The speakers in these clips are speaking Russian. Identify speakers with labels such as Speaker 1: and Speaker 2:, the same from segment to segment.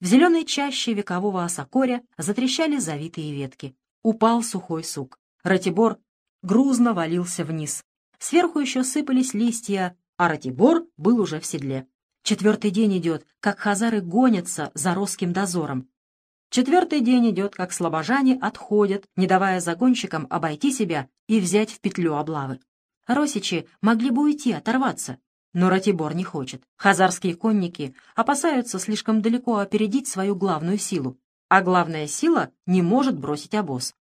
Speaker 1: В зеленой чаще векового осокоря затрещали завитые ветки. Упал сухой сук. Ратибор грузно валился вниз. Сверху еще сыпались листья, а Ратибор был уже в седле. Четвертый день идет, как хазары гонятся за русским дозором. Четвертый день идет, как слабожане отходят, не давая загонщикам обойти себя и взять в петлю облавы. Росичи могли бы уйти, оторваться, но Ратибор не хочет. Хазарские конники опасаются слишком далеко опередить свою главную силу, а главная сила не может бросить обоз.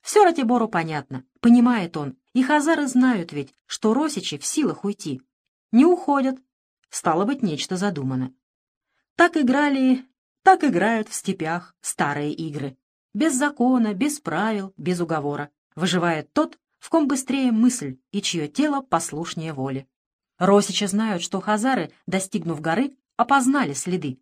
Speaker 1: Все Ратибору понятно, понимает он, и хазары знают ведь, что Росичи в силах уйти. Не уходят. Стало быть, нечто задумано. Так играли, так играют в степях старые игры. Без закона, без правил, без уговора. Выживает тот, в ком быстрее мысль и чье тело послушнее воли. Росичи знают, что хазары, достигнув горы, опознали следы.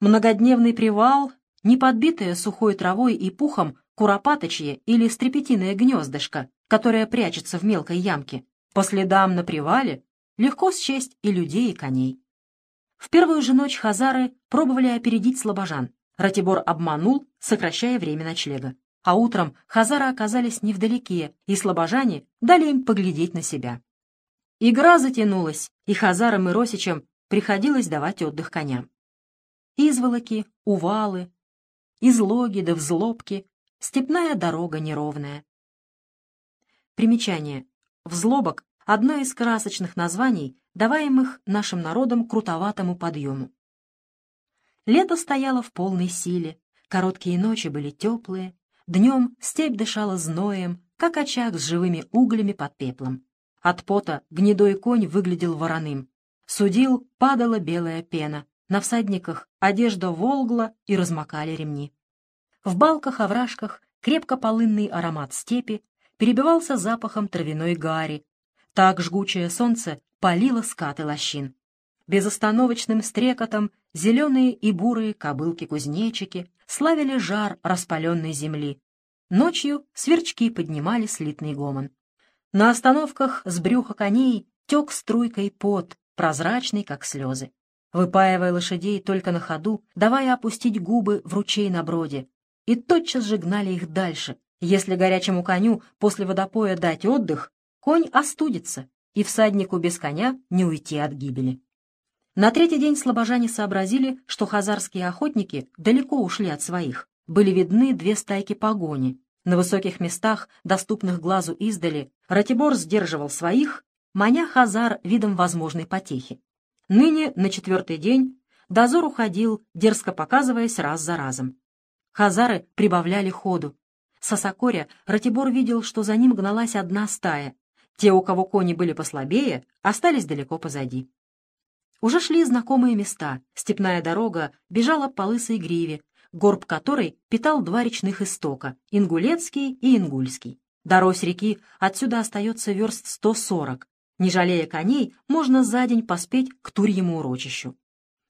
Speaker 1: Многодневный привал, не подбитое сухой травой и пухом куропаточье или стрепетиное гнездышко, которое прячется в мелкой ямке, по следам на привале легко счесть и людей, и коней. В первую же ночь хазары пробовали опередить слабожан. Ратибор обманул, сокращая время ночлега. А утром хазары оказались невдалеке, и слабожане дали им поглядеть на себя. Игра затянулась, и хазарам и росичам приходилось давать отдых коням. Изволоки, увалы, излоги да взлобки, степная дорога неровная. Примечание. Взлобок — одно из красочных названий, даваемых нашим народом крутоватому подъему. Лето стояло в полной силе, короткие ночи были теплые, днем степь дышала зноем, как очаг с живыми углями под пеплом. От пота гнедой конь выглядел вороным. Судил, падала белая пена. На всадниках одежда волгла и размокали ремни. В балках-овражках крепко полынный аромат степи перебивался запахом травяной гари. Так жгучее солнце палило скаты лощин. Безостановочным стрекотом зеленые и бурые кобылки-кузнечики славили жар распаленной земли. Ночью сверчки поднимали слитный гомон. На остановках с брюха коней тек струйкой пот, прозрачный, как слезы. Выпаивая лошадей только на ходу, давая опустить губы в ручей на броде, и тотчас же гнали их дальше. Если горячему коню после водопоя дать отдых, конь остудится, и всаднику без коня не уйти от гибели. На третий день слабожане сообразили, что хазарские охотники далеко ушли от своих. Были видны две стайки погони, на высоких местах, доступных глазу издали, Ратибор сдерживал своих, маня Хазар видом возможной потехи. Ныне, на четвертый день, дозор уходил, дерзко показываясь раз за разом. Хазары прибавляли ходу. С Осокоря Ратибор видел, что за ним гналась одна стая. Те, у кого кони были послабее, остались далеко позади. Уже шли знакомые места. Степная дорога бежала по лысой гриве, горб которой питал два речных истока — Ингулецкий и Ингульский. До Рось реки отсюда остается верст 140. Не жалея коней, можно за день поспеть к Турьему урочищу.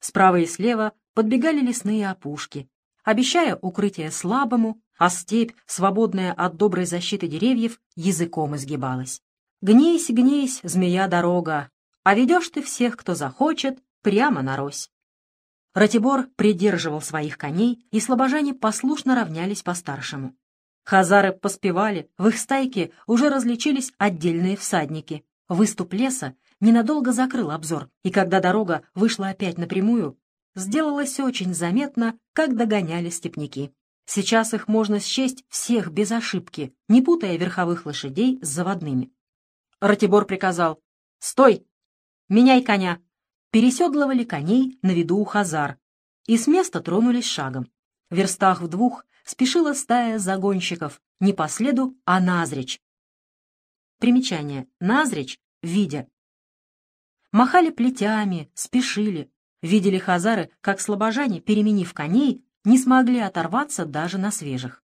Speaker 1: Справа и слева подбегали лесные опушки, обещая укрытие слабому, а степь, свободная от доброй защиты деревьев, языком изгибалась. Гнись, гнись, змея дорога, а ведешь ты всех, кто захочет, прямо на рось. Ратибор придерживал своих коней, и слабожане послушно равнялись по-старшему. Хазары поспевали, в их стайке уже различились отдельные всадники. Выступ леса ненадолго закрыл обзор, и когда дорога вышла опять напрямую, сделалось очень заметно, как догоняли степняки. Сейчас их можно счесть всех без ошибки, не путая верховых лошадей с заводными. Ратибор приказал «Стой! Меняй коня!» Переседлывали коней на виду у хазар и с места тронулись шагом. В верстах в двух спешила стая загонщиков, не по следу, а назречь. Примечание. Назречь — видя. Махали плетями, спешили. Видели хазары, как слабожане, переменив коней, не смогли оторваться даже на свежих.